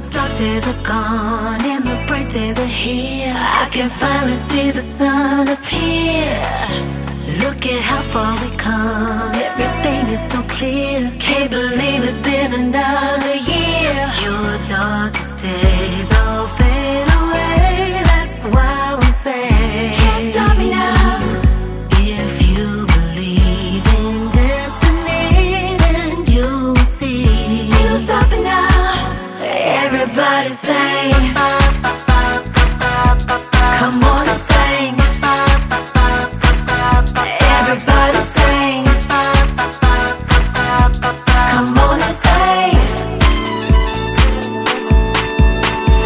dark days are gone and the bright days are here. I can finally see the sun appear. Look at how far we come. Everything is so clear. Can't believe it's been another year. Your darkest days Everybody sing. Come on and sing. Everybody sing. Come on and sing.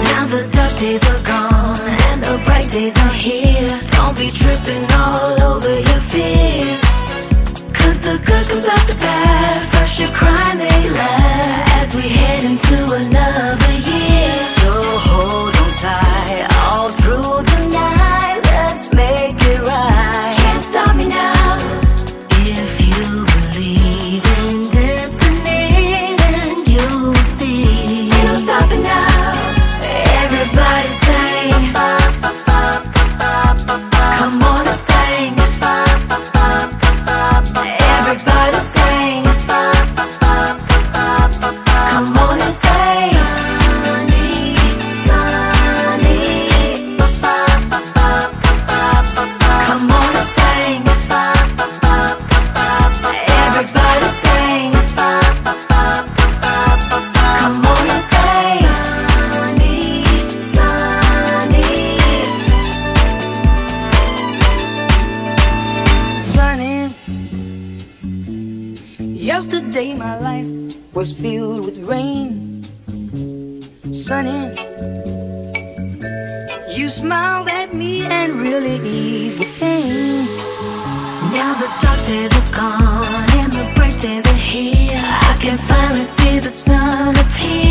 Now the dark days are gone and the bright days are here. Don't be tripping all over your fears. Cause the good comes after the bad. First you cry, then you laugh. As we head into another year. Yesterday my life was filled with rain. Sunny. You smiled at me and really eased the pain. Now the dark days are gone and the bright days are here. I can finally see the sun appear.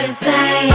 to say.